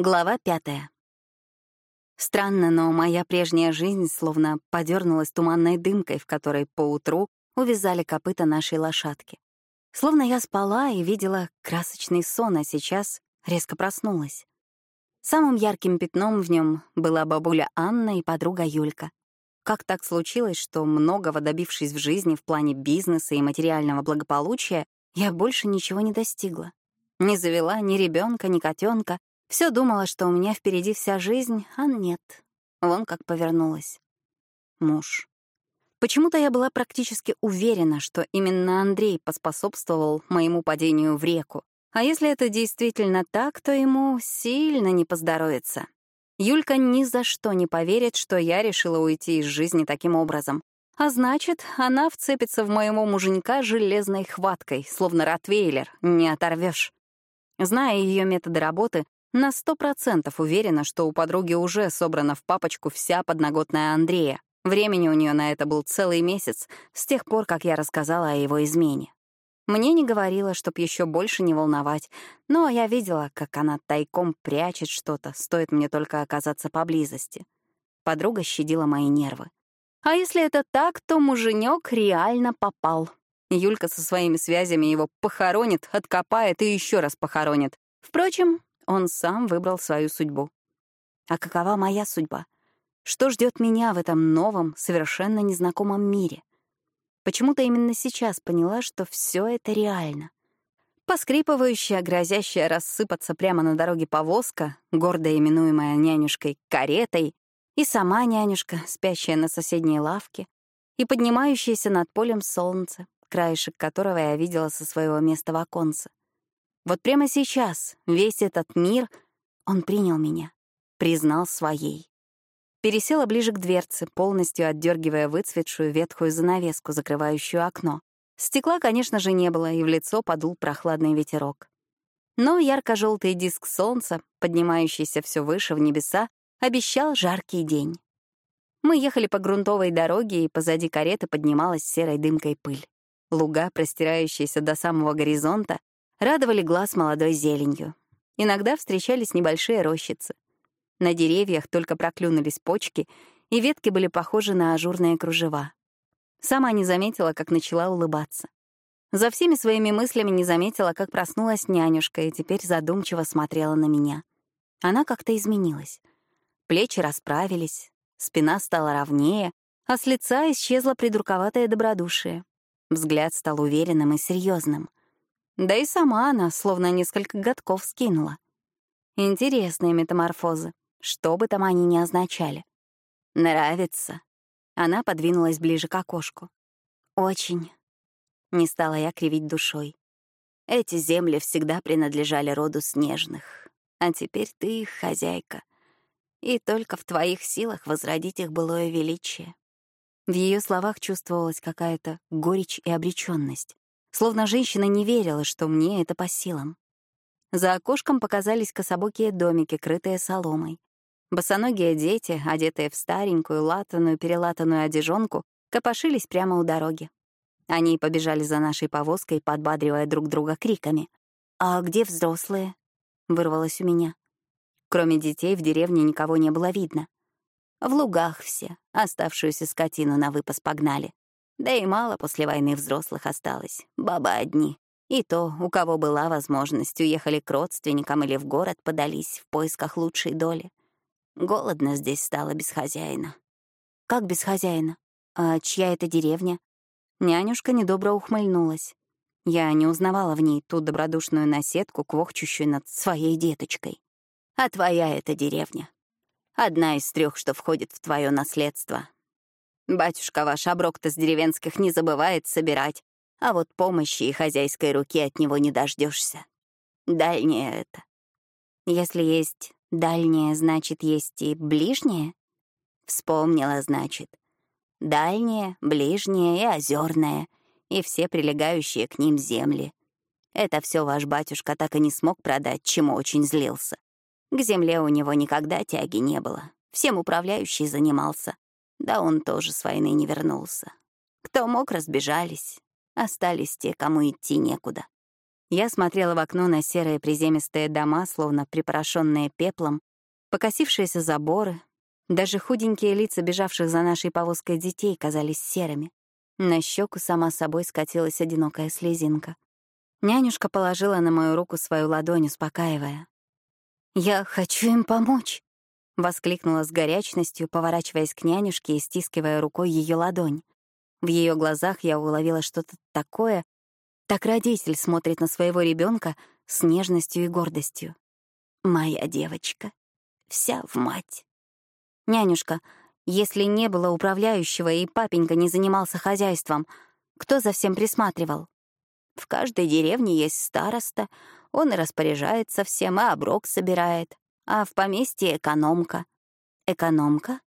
Глава пятая. Странно, но моя прежняя жизнь словно подернулась туманной дымкой, в которой поутру увязали копыта нашей лошадки. Словно я спала и видела красочный сон, а сейчас резко проснулась. Самым ярким пятном в нем была бабуля Анна и подруга Юлька. Как так случилось, что многого добившись в жизни в плане бизнеса и материального благополучия, я больше ничего не достигла? Не завела ни ребенка, ни котенка, все думала, что у меня впереди вся жизнь, а нет. Вон как повернулась. Муж. Почему-то я была практически уверена, что именно Андрей поспособствовал моему падению в реку. А если это действительно так, то ему сильно не поздоровится. Юлька ни за что не поверит, что я решила уйти из жизни таким образом. А значит, она вцепится в моего муженька железной хваткой, словно ротвейлер, не оторвешь. Зная ее методы работы, на сто процентов уверена, что у подруги уже собрана в папочку вся подноготная Андрея. Времени у нее на это был целый месяц, с тех пор, как я рассказала о его измене. Мне не говорила, чтоб еще больше не волновать, но я видела, как она тайком прячет что-то, стоит мне только оказаться поблизости. Подруга щадила мои нервы. А если это так, то муженек реально попал. Юлька со своими связями его похоронит, откопает и еще раз похоронит. Впрочем, он сам выбрал свою судьбу. А какова моя судьба? Что ждет меня в этом новом, совершенно незнакомом мире? Почему-то именно сейчас поняла, что все это реально. Поскрипывающая, грозящая рассыпаться прямо на дороге повозка, гордо именуемая нянюшкой каретой, и сама нянюшка, спящая на соседней лавке, и поднимающееся над полем солнце, краешек которого я видела со своего места в оконце. Вот прямо сейчас весь этот мир, он принял меня, признал своей. Пересела ближе к дверце, полностью отдергивая выцветшую ветхую занавеску, закрывающую окно. Стекла, конечно же, не было, и в лицо подул прохладный ветерок. Но ярко-желтый диск солнца, поднимающийся все выше в небеса, обещал жаркий день. Мы ехали по грунтовой дороге, и позади кареты поднималась серой дымкой пыль. Луга, простирающиеся до самого горизонта, радовали глаз молодой зеленью. Иногда встречались небольшие рощицы. На деревьях только проклюнулись почки, и ветки были похожи на ажурные кружева. Сама не заметила, как начала улыбаться. За всеми своими мыслями не заметила, как проснулась нянюшка и теперь задумчиво смотрела на меня. Она как-то изменилась. Плечи расправились, спина стала ровнее, а с лица исчезло придурковатое добродушие. Взгляд стал уверенным и серьезным. Да и сама она словно несколько годков скинула. Интересные метаморфозы, что бы там они ни означали. «Нравится». Она подвинулась ближе к окошку. «Очень». Не стала я кривить душой. Эти земли всегда принадлежали роду снежных, а теперь ты их хозяйка. И только в твоих силах возродить их былое величие. В ее словах чувствовалась какая-то горечь и обреченность. Словно женщина не верила, что мне это по силам. За окошком показались кособокие домики, крытые соломой. Босоногие дети, одетые в старенькую, латаную, перелатанную одежонку, копошились прямо у дороги. Они побежали за нашей повозкой, подбадривая друг друга криками. «А где взрослые?» — вырвалось у меня. Кроме детей в деревне никого не было видно. В лугах все, оставшуюся скотину на выпас погнали. Да и мало после войны взрослых осталось, бабы одни. И то, у кого была возможность, уехали к родственникам или в город подались в поисках лучшей доли. Голодно здесь стало без хозяина. Как без хозяина? А чья это деревня? Нянюшка недобро ухмыльнулась. Я не узнавала в ней ту добродушную наседку, квохчущую над своей деточкой. А твоя это деревня. Одна из трех, что входит в твое наследство, Батюшка ваш оброк-то с деревенских не забывает собирать, а вот помощи и хозяйской руки от него не дождешься. Дальнее это. Если есть дальнее, значит, есть и ближнее? Вспомнила, значит. Дальнее, ближнее и озерное, и все прилегающие к ним земли. Это все ваш батюшка так и не смог продать, чему очень злился. К земле у него никогда тяги не было. Всем управляющий занимался. Да он тоже с войны не вернулся. Кто мог, разбежались. Остались те, кому идти некуда. Я смотрела в окно на серые приземистые дома, словно припорошенные пеплом, покосившиеся заборы, даже худенькие лица бежавших за нашей повозкой детей казались серыми. На щеку сама собой скатилась одинокая слезинка. Нянюшка положила на мою руку свою ладонь, успокаивая. «Я хочу им помочь», — воскликнула с горячностью, поворачиваясь к нянюшке и стискивая рукой ее ладонь. В ее глазах я уловила что-то такое, так родитель смотрит на своего ребенка с нежностью и гордостью. «Моя девочка, вся в мать». «Нянюшка, если не было управляющего и папенька не занимался хозяйством, кто за всем присматривал?» В каждой деревне есть староста, он и распоряжается всем, и оброк собирает. А в поместье экономка. Экономка?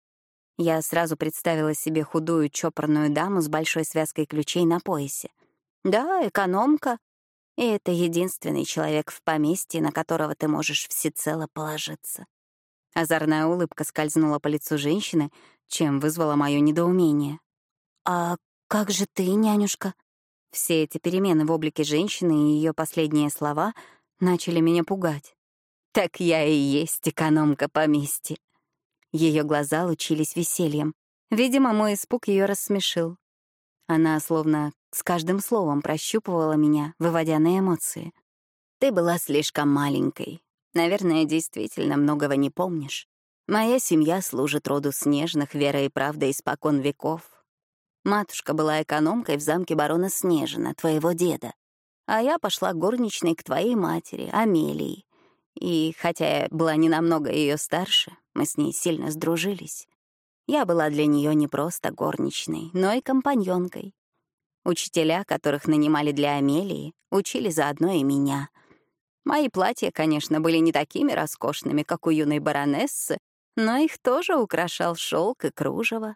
Я сразу представила себе худую чопорную даму с большой связкой ключей на поясе. Да, экономка. И это единственный человек в поместье, на которого ты можешь всецело положиться. Озорная улыбка скользнула по лицу женщины, чем вызвала мое недоумение. «А как же ты, нянюшка?» Все эти перемены в облике женщины и ее последние слова начали меня пугать. «Так я и есть экономка поместья». Ее глаза лучились весельем. Видимо, мой испуг ее рассмешил. Она словно с каждым словом прощупывала меня, выводя на эмоции. «Ты была слишком маленькой. Наверное, действительно многого не помнишь. Моя семья служит роду снежных верой и правдой испокон веков. Матушка была экономкой в замке барона Снежина, твоего деда. А я пошла горничной к твоей матери, Амелии. И хотя я была не намного ее старше, мы с ней сильно сдружились. Я была для нее не просто горничной, но и компаньонкой. Учителя, которых нанимали для Амелии, учили заодно и меня. Мои платья, конечно, были не такими роскошными, как у юной баронессы, но их тоже украшал шелк и кружево.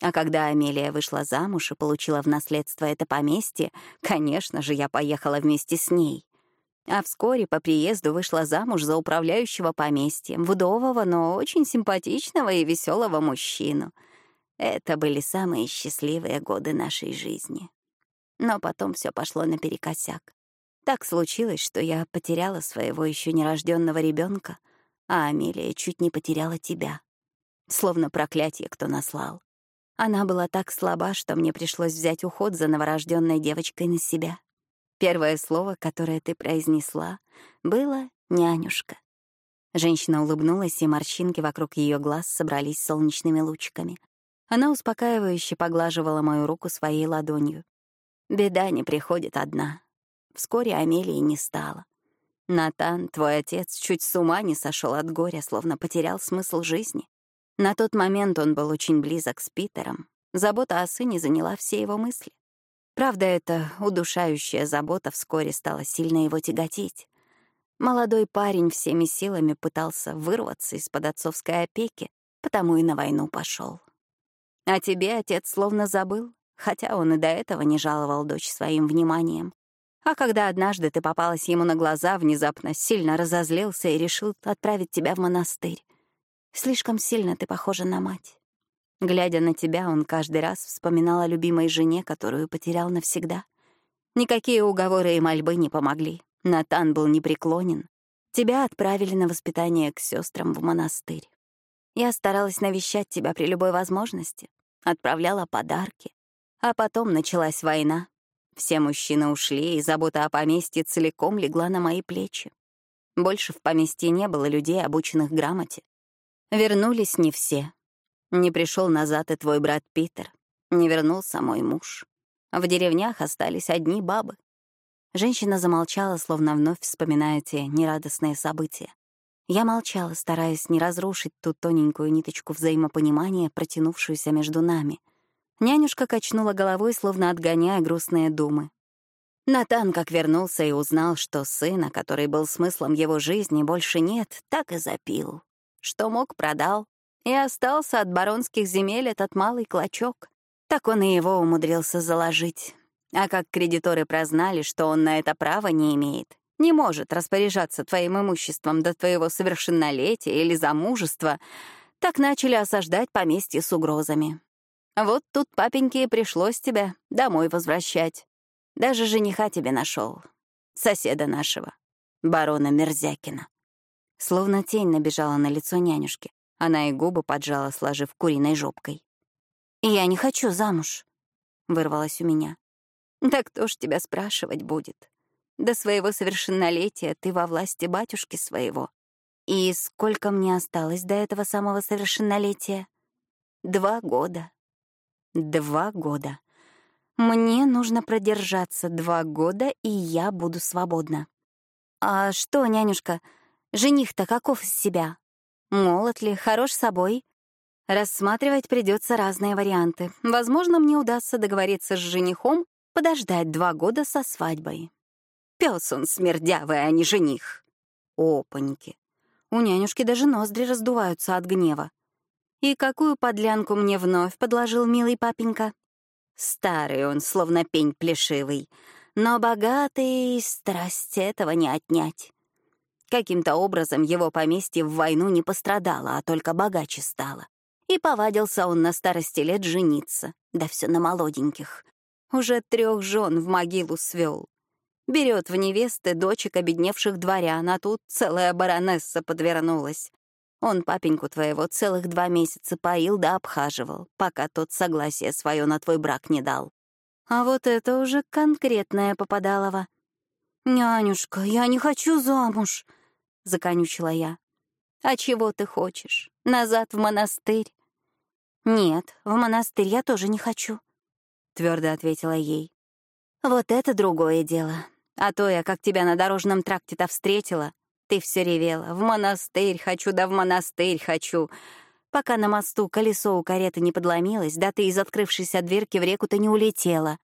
А когда Амелия вышла замуж и получила в наследство это поместье, конечно же, я поехала вместе с ней. А вскоре по приезду вышла замуж за управляющего поместьем, вдового, но очень симпатичного и веселого мужчину. Это были самые счастливые годы нашей жизни. Но потом все пошло наперекосяк. Так случилось, что я потеряла своего еще нерожденного ребенка, а Амелия чуть не потеряла тебя. Словно проклятие кто наслал. Она была так слаба, что мне пришлось взять уход за новорожденной девочкой на себя. Первое слово, которое ты произнесла, было «нянюшка». Женщина улыбнулась, и морщинки вокруг ее глаз собрались солнечными лучиками. Она успокаивающе поглаживала мою руку своей ладонью. Беда не приходит одна. Вскоре Амелии не стало. Натан, твой отец, чуть с ума не сошел от горя, словно потерял смысл жизни. На тот момент он был очень близок с Питером. Забота о сыне заняла все его мысли. Правда, эта удушающая забота вскоре стала сильно его тяготить. Молодой парень всеми силами пытался вырваться из-под отцовской опеки, потому и на войну пошел. А тебе отец словно забыл, хотя он и до этого не жаловал дочь своим вниманием. А когда однажды ты попалась ему на глаза, внезапно сильно разозлился и решил отправить тебя в монастырь. Слишком сильно ты похожа на мать. Глядя на тебя, он каждый раз вспоминал о любимой жене, которую потерял навсегда. Никакие уговоры и мольбы не помогли. Натан был непреклонен. Тебя отправили на воспитание к сестрам в монастырь. Я старалась навещать тебя при любой возможности, отправляла подарки. А потом началась война. Все мужчины ушли, и забота о поместье целиком легла на мои плечи. Больше в поместье не было людей, обученных грамоте. Вернулись не все. Не пришел назад и твой брат Питер. Не вернулся мой муж. В деревнях остались одни бабы. Женщина замолчала, словно вновь вспоминая те нерадостные события. Я молчала, стараясь не разрушить ту тоненькую ниточку взаимопонимания, протянувшуюся между нами. Нянюшка качнула головой, словно отгоняя грустные думы. Натан, как вернулся и узнал, что сына, который был смыслом его жизни, больше нет, так и запил. Что мог, продал. И остался от баронских земель этот малый клочок. Так он и его умудрился заложить. А как кредиторы прознали, что он на это права не имеет, не может распоряжаться твоим имуществом до твоего совершеннолетия или замужества, так начали осаждать поместье с угрозами. Вот тут папеньке и пришлось тебя домой возвращать. Даже жениха тебе нашел. соседа нашего, барона Мерзякина. Словно тень набежала на лицо нянюшки. Она и губы поджала, сложив куриной жопкой. «Я не хочу замуж», — вырвалось у меня. «Да кто ж тебя спрашивать будет? До своего совершеннолетия ты во власти батюшки своего. И сколько мне осталось до этого самого совершеннолетия? Два года. Два года. Мне нужно продержаться два года, и я буду свободна. А что, нянюшка, жених-то каков из себя? Молод ли, хорош собой? Рассматривать придется разные варианты. Возможно, мне удастся договориться с женихом подождать два года со свадьбой. Пес он смердявый, а не жених. Опаньки. У нянюшки даже ноздри раздуваются от гнева. И какую подлянку мне вновь подложил милый папенька? Старый он, словно пень плешивый, но богатый, страсть этого не отнять. Каким-то образом его поместье в войну не пострадало, а только богаче стало. И повадился он на старости лет жениться, да все на молоденьких. Уже трех жен в могилу свел. Берет в невесты дочек обедневших дворян, а тут целая баронесса подвернулась. Он папеньку твоего целых два месяца поил да обхаживал, пока тот согласие свое на твой брак не дал. А вот это уже конкретное попадалово. «Нянюшка, я не хочу замуж», — законючила я. «А чего ты хочешь? Назад в монастырь?» «Нет, в монастырь я тоже не хочу», — твердо ответила ей. «Вот это другое дело. А то я, как тебя на дорожном тракте-то встретила, ты все ревела. В монастырь хочу, да в монастырь хочу. Пока на мосту колесо у кареты не подломилось, да ты из открывшейся дверки в реку-то не улетела.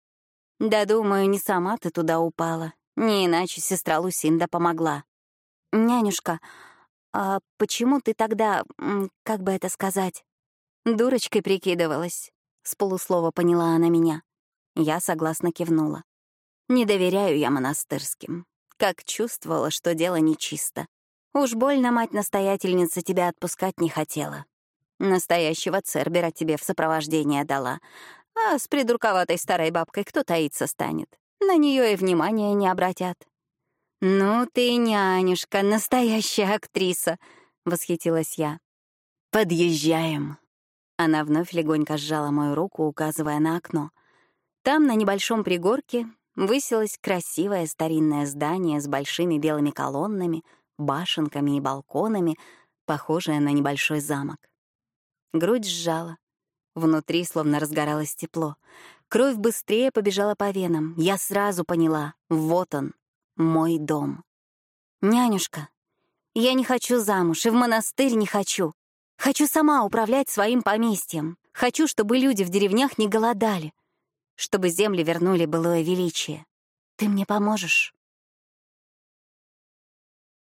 Да, думаю, не сама ты туда упала. Не иначе сестра Лусинда помогла. Нянюшка, а почему ты тогда, как бы это сказать, дурочкой прикидывалась? С полуслова поняла она меня. Я согласно кивнула. Не доверяю я монастырским. Как чувствовала, что дело нечисто. Уж больно мать-настоятельница тебя отпускать не хотела. Настоящего цербера тебе в сопровождение дала. А с придурковатой старой бабкой кто таиться станет? На нее и внимания не обратят. «Ну ты, нянюшка, настоящая актриса!» — восхитилась я. «Подъезжаем!» Она вновь легонько сжала мою руку, указывая на окно. Там, на небольшом пригорке, высилось красивое старинное здание с большими белыми колоннами, башенками и балконами, похожее на небольшой замок. Грудь сжала. Внутри словно разгоралось тепло. Кровь быстрее побежала по венам. Я сразу поняла — вот он, мой дом. «Нянюшка, я не хочу замуж и в монастырь не хочу. Хочу сама управлять своим поместьем. Хочу, чтобы люди в деревнях не голодали чтобы земли вернули былое величие. Ты мне поможешь?»